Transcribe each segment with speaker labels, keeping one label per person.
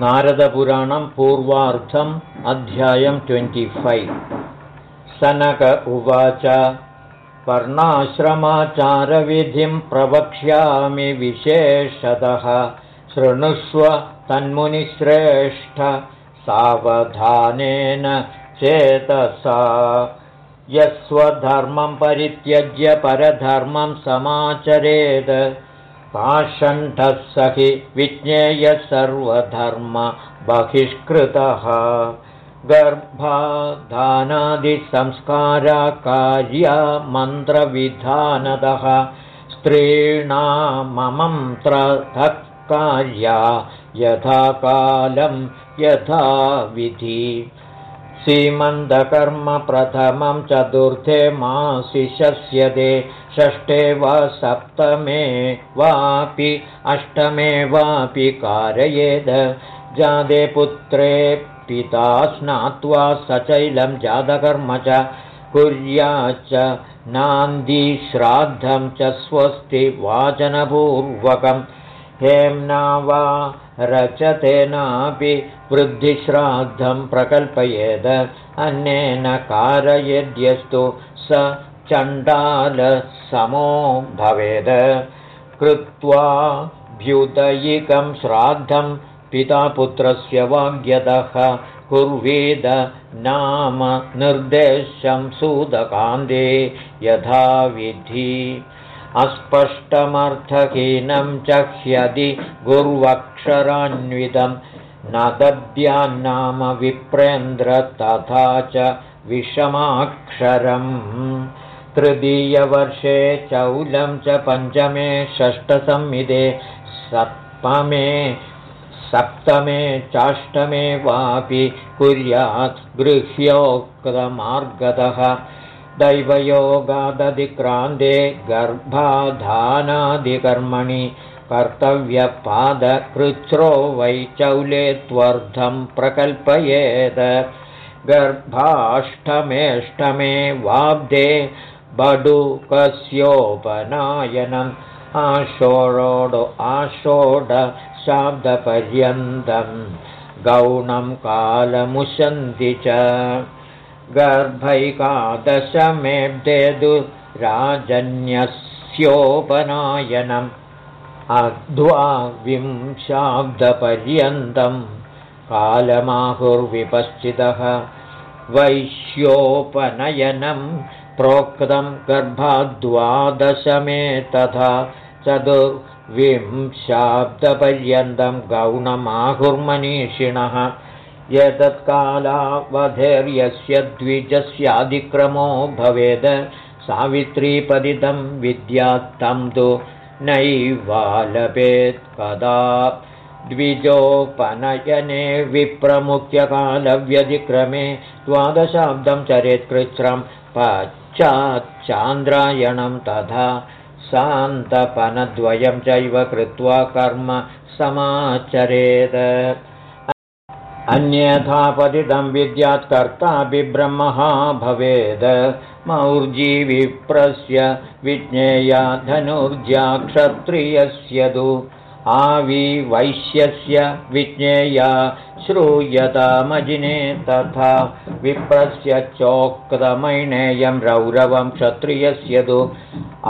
Speaker 1: नारदपुराणं पूर्वार्थम् अध्यायं ट्वेण्टिफैव्। सनक उवाच पर्णाश्रमाचारविधिं प्रवक्ष्यामि विशेषतः शृणुष्व तन्मुनिश्रेष्ठ सावधानेन चेतसा। यस्वधर्मं परित्यज्य परधर्मं समाचरेत् पाषण्ठः स हि विज्ञेयः सर्वधर्मबहिष्कृतः गर्भाधानादिसंस्काराकार्या मन्त्रविधानदः स्त्रीणाममन्त्रतः कार्या यथा कालं यथा विधि सीमन्दकर्म प्रथमं चतुर्थे मासि शस्यते षष्ठे वा सप्तमे वापि अष्टमे वापि कारयेद। जादे पुत्रे पिता स्नात्वा सचैलं जातकर्म च कुर्याच्च नान्दीश्राद्धं च स्वस्ति वाचनपूर्वकम् हेम्ना वा रचतेनापि वृद्धिश्राद्धं प्रकल्पयेद। अन्येन कारयेद्यस्तु स चण्डालसमो भवेद। कृत्वा भ्युदयिकं श्राद्धं पिता पुत्रस्य वाग्यतः कुर्वीद नाम निर्देशं सुदकान्दे यथाविधि। अस्पष्टमर्थहीनं च ह्यदि गुर्वक्षरान्वितं न दद्यान्नाम विप्रेन्द्र तथा च विषमाक्षरम् तृतीयवर्षे चौलं च पञ्चमे षष्ठसंमिदे सप्तमे सप्तमे चाष्टमे वापि कुर्यात् गृह्योक्तमार्गतः। दैवयोगादधिक्रान्ते गर्भाधानादिकर्मणि कर्तव्यपादकृच्छ्रो वै चौले त्वर्थं प्रकल्पयेत्। गर्भाष्टमेष्टमे वाब्दे बडुकस्योपनायनम् आषोडो आषोडशाब्दपर्यन्तं गौणं कालमुशन्ति च राजन्यस्योपनायनम् अध्वाविंशाब्दपर्यन्तं कालमाहुर्विपश्चितः वैश्योपनयनं प्रोक्तं गर्भाद्वादशमे तथा चतुर्विंशाब्दपर्यन्तं गौणमाहुर्मनीषिणः। एतत्कालावधैर्यस्य द्विजस्यादिक्रमो भवेद। सावित्रीपदितं विद्यात्तं तु नैवालपेत् कदा। द्विजोपनयने विप्रमुख्यकालव्यधिक्रमे द्वादशाब्दं चरेत्कृच्छ्रं पश्चाच्चान्द्रायणं तथा सान्तपनद्वयं चैव कृत्वा कर्म समाचरेत्। अन्यथापतितं विद्यात्कर्ता बिब्रह्मः भवेद्। मौर्जीविप्रस्य विज्ञेया धनुर्जा क्षत्रियस्य तु आविवैश्यस्य विज्ञेया श्रूयतामजिने तथा विप्रस्य चोक्तमैणेयं रौरवं क्षत्रियस्य तु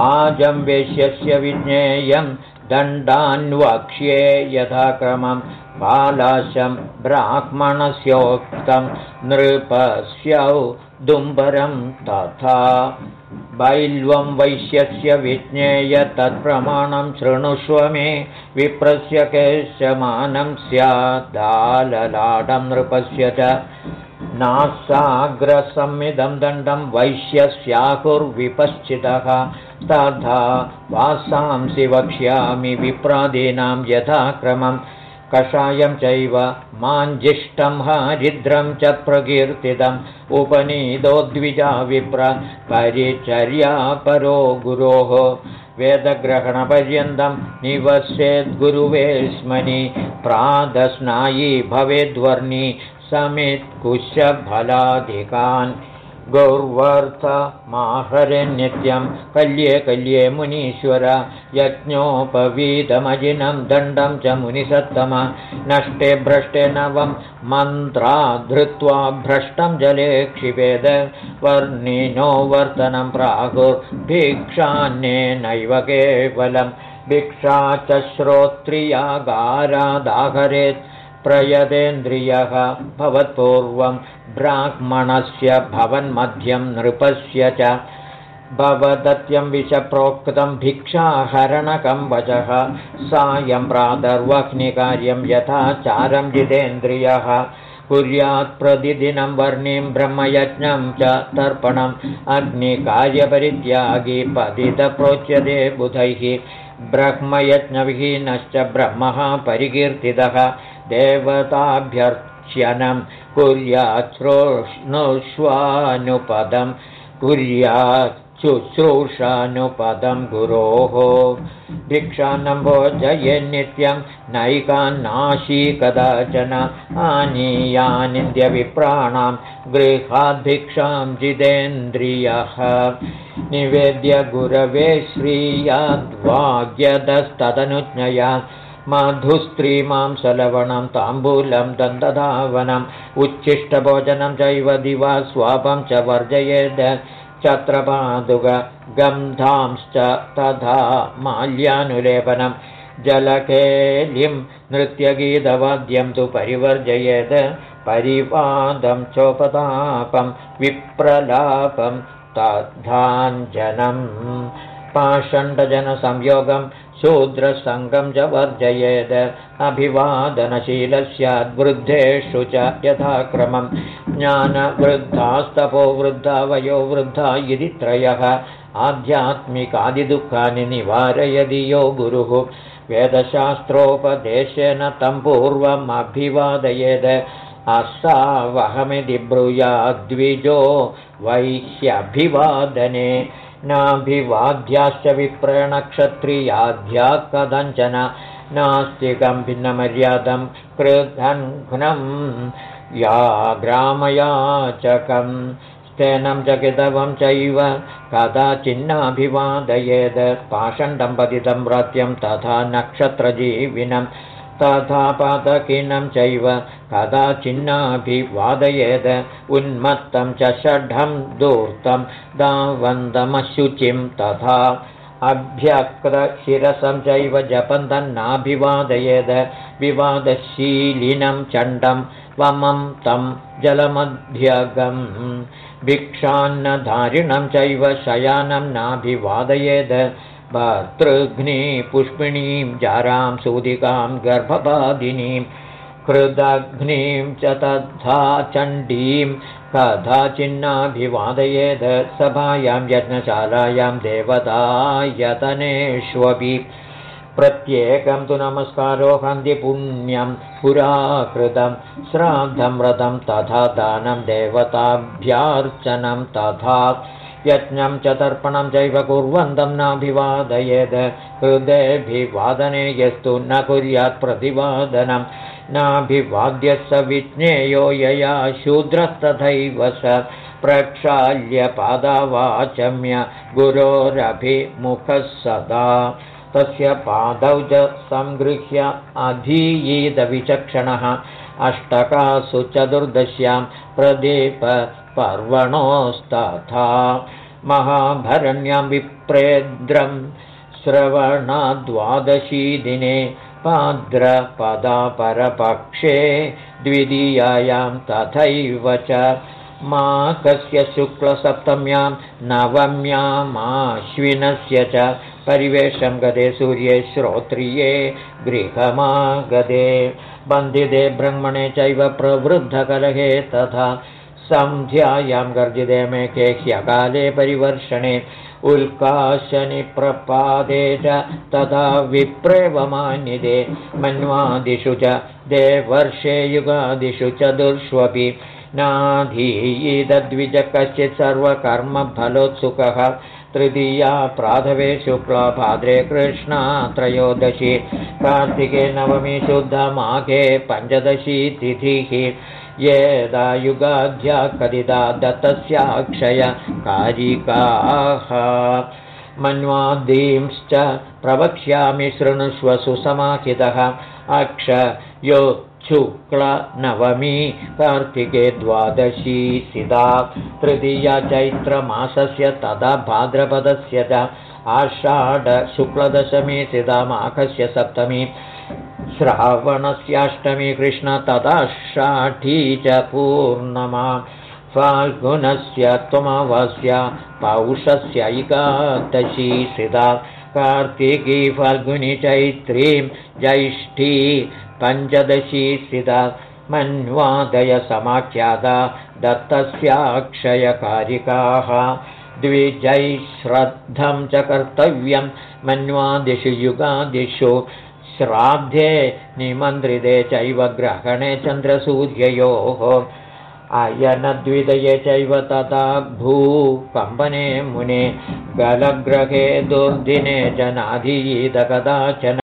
Speaker 1: आजम्वेश्यस्य विज्ञेयं दण्डान्वक्ष्ये यथाक्रमं बालाशं ब्राह्मणस्योक्तं नृपस्यौ दुम्बरं तथा बैल्वं वैश्यस्य विज्ञेय तत्प्रमाणं शृणुष्व मे विप्रस्य केशमानं स्यादाललाडं नृपस्य च नासाग्रसंमिदं दण्डं वैश्यस्याहुर्विपश्चितः। तथा वासांसि वक्ष्यामि विप्रादीनां यथाक्रमं कषायं चैव माञ्जिष्टं हरिद्रं च प्रकीर्तितम् उपनीदो द्विजा विप्र परिचर्यापरो गुरोः। वेदग्रहणपर्यन्तं निवसेद्गुरुवेश्मनि प्रादस्नायी भवेद्वर्णि समित्कुशफलाधिकान् गौर्वर्थमाहरे नित्यं कल्ये कल्ये मुनीश्वर यज्ञोपवीतमजिनं दण्डं च मुनिसत्तम नष्टे भ्रष्टे नवं मन्त्रा धृत्वा भ्रष्टं जले क्षिपेद वर्णिनो वर्तनं प्रागुर्भिक्षान्येनैव केवलं भिक्षा च श्रोत्रियागारादाहरेत् प्रयदेन्द्रियः भवत्पूर्वं ब्राह्मणस्य भवन्मध्यं नृपस्य च भवदत्यं विषप्रोक्तं भिक्षाहरणकं वचः सायं प्रातर्वह्निकार्यं यथाचारं जितेन्द्रियः कुर्यात् प्रतिदिनं वर्णिं ब्रह्मयज्ञं च तर्पणम् अग्निकार्यपरित्यागी पतितप्रोच्यते बुधैः ब्रह्मयज्ञविहीनश्च ब्रह्मः परिकीर्तितः देवताभ्यर्च्यनं कुर्याच्छ्रोष्णुष्वानुपदं कुर्याच्छुश्रूषानुपदं गुरोः। भिक्षान्नं भोजये नित्यं नैकान्नाशी कदाचन आनीयानिन्द्यविप्राणां गृहाद्भिक्षां जितेन्द्रियः। निवेद्य गुरवे श्रियाद्वाग्यदस्तदनुज्ञया मधुस्त्रीमां सलवणं ताम्बूलं दन्तधावनम् उच्छिष्टभोजनं चैव दिवा स्वापं च वर्जयेद् छत्रपादुगन्धांश्च तथा माल्यानुलेपनं जलकेलिं नृत्यगीतवाद्यं तु परिवर्जयेत् परिवादं चोपतापं विप्रलापं तद्धाञ्जनम् पाषण्डजनसंयोगं शूद्रसङ्गं च वर्जयेद्। अभिवादनशीलस्याद्वृद्धेषु च यथाक्रमं। ज्ञानवृद्धास्तपो वृद्धा वयो वृद्धा इति त्रयः। आध्यात्मिकादिदुःखानि निवारयदि यो गुरुः। वेदशास्त्रोपदेशेन तं पूर्वमभिवादयेद्। असावहमिति ब्रूयाद्विजो वैह्यभिवादने नाभिवाद्याश्च विप्रणक्षत्रियाध्या कथञ्चन नास्तिकं भिन्नमर्यादं कृघ्नं या ग्रामयाचकं कदाचिन्नाभिवादयेद् पाषण्डं पतितं व्रत्यं तथा नक्षत्रजीविनं तथा पातकीनं चैव कदाचिन्नाभिवादयेद् उन्मत्तं च षड्ढं दूर्तं दावन्दमशुचिं तथा अभ्यक्रशिरसं चैव जपन्तन्नाभिवादयेद् विवादशीलिनं चण्डं वमं तं जलमध्यगम् भिक्षान्नधारिणं चैव शयानं नाभिवादयेद् भर्तृघ्नी पुष्पिणीं जारां सूदिकां गर्भपादिनीं हृदग्निं च तथा चण्डीं कथाचिन्नाभिवादयेद् सभायां यज्ञशालायां देवतायतनेष्वपि। प्रत्येकं तु नमस्कारो हन्तिपुण्यं पुराकृतं श्राद्धं व्रतं तथा दानं देवताभ्यार्चनं तथा यज्ञं च तर्पणं चैव कुर्वन्तं नाभिवादयेद् हृदयभिवादने यस्तु न कुर्यात् प्रतिवादनं। नाभिवाद्य स विज्ञेयो यया शूद्रस्तथैव स प्रक्षाल्यपादावाचम्य गुरोरभिमुखः सदा। तस्य पादौ च सङ्गृह्य अधीयीदविचक्षणः। अष्टकासु चतुर्दश्यां प्रदीपपर्वणोस्तथा महाभरण्यां विप्रेद्रं श्रवणाद्वादशी दिने पाद्रपदापरपक्षे द्वितीयायां तथैव च माकस्य शुक्लसप्तम्यां नवम्यामाश्विनस्य च परिवेशं गदे सूर्ये श्रोत्रिये गृहमागदे बन्धिते ब्रह्मणे चैव प्रवृद्धकलहे तथा सन्ध्यायां गर्जिते मेघे ह्यकाले परिवर्षणे उल्काशनिप्रपादे च तथा विप्रेवमान्यते। मन्वादिषु च देवर्षे युगादिषु च दुर्ष्वपि नाधीयिदद्विज कश्चित् सर्वकर्मफलोत्सुकः। तृतीया प्राधवे शुक्ला भाद्रे कृष्णा त्रयोदशी। कार्तिके नवमी शुद्धमाघे पञ्चदशी तिथिः येदायुगाध्या कथिता दत्तस्याक्षय कारिकाः। मन्वादींश्च प्रवक्ष्यामि शृणुष्व सुसमाहितः। अक्ष यो शुक्लनवमी कार्तिके द्वादशी सिदा तृतीया चैत्रमासस्य तदा भाद्रपदस्य च आषाढशुक्लदशमी सिदा माघस्य सप्तमी श्रावणस्याष्टमी कृष्ण तथा षाठी च पूर्णमा। फाल्गुनस्य त्वमवस्य पौषस्यैकादशी सिदा। कार्तिकी फाल्गुनि चैत्रीं ज्यैष्ठी पञ्चदशी स्थिता मन्वादयसमाख्याता दत्तस्याक्षयकारिकाः। द्विजैश्रद्धं च कर्तव्यं मन्वादिषु युगादिषु श्राद्धे निमन्त्रिते चैव ग्रहणे चन्द्रसूर्ययोः। अयनद्विदये चैव तथा भूकम्पने मुने गलग्रहे दुर्दिने जनाधीत कदाचन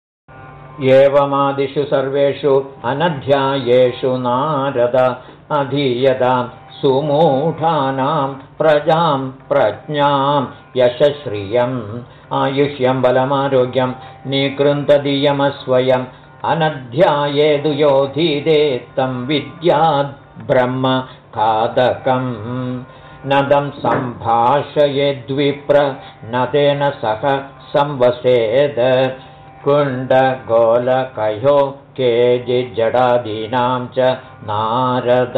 Speaker 1: एवमादिषु सर्वेषु अनध्यायेषु नारद अधीयतां सुमूढानां प्रजां प्रज्ञां यशश्रियम् आयुष्यं बलमारोग्यं निकृन्तदीयमस्वयम् अनध्यायेदु योधीदे तं विद्याद् ब्रह्म खादकम्। नदं सम्भाषयेद्विप्र न तेन सह संवसेद। कुण्डगोलकयो केजिज्जडादीनां च नारद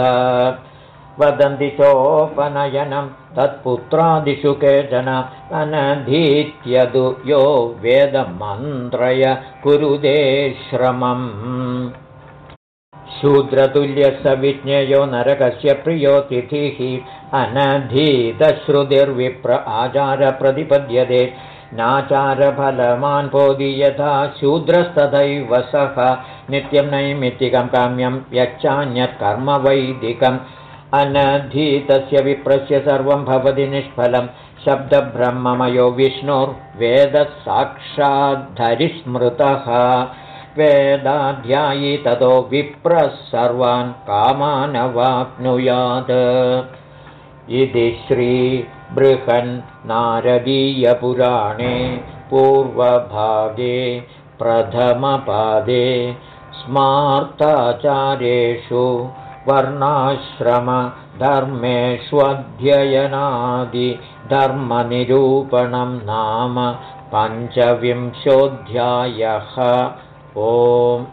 Speaker 1: वदन्ति चोपनयनं तत्पुत्रादिषु केचन अनधीत्यदु यो वेदमन्त्रय कुरुदे श्रमम्। शूद्रतुल्यस्य विज्ञेयो नरकस्य प्रियो तिथिः अनधीतश्रुतिर्विप्र आचारप्रतिपद्यते। नाचारफलमान् पोदि यथा शूद्रस्तथैव सः। नित्यं नैमित्तिकं काम्यं यच्चान्यत् कर्मवैदिकम् अनधीतस्य विप्रस्य सर्वं भवति निष्फलं। शब्दब्रह्ममयो विष्णोर्वेदसाक्षाद्धरिस्मृतः। वेदाध्यायी ततो विप्रः सर्वान् कामानवाप्नुयात्। इति श्रीबृहन्नारदीयपुराणे पूर्वभागे प्रथमपादे स्मार्ताचार्येषु वर्णाश्रमधर्मेष्वध्ययनादिधर्मनिरूपणं नाम पञ्चविंशोऽध्यायः। ओम्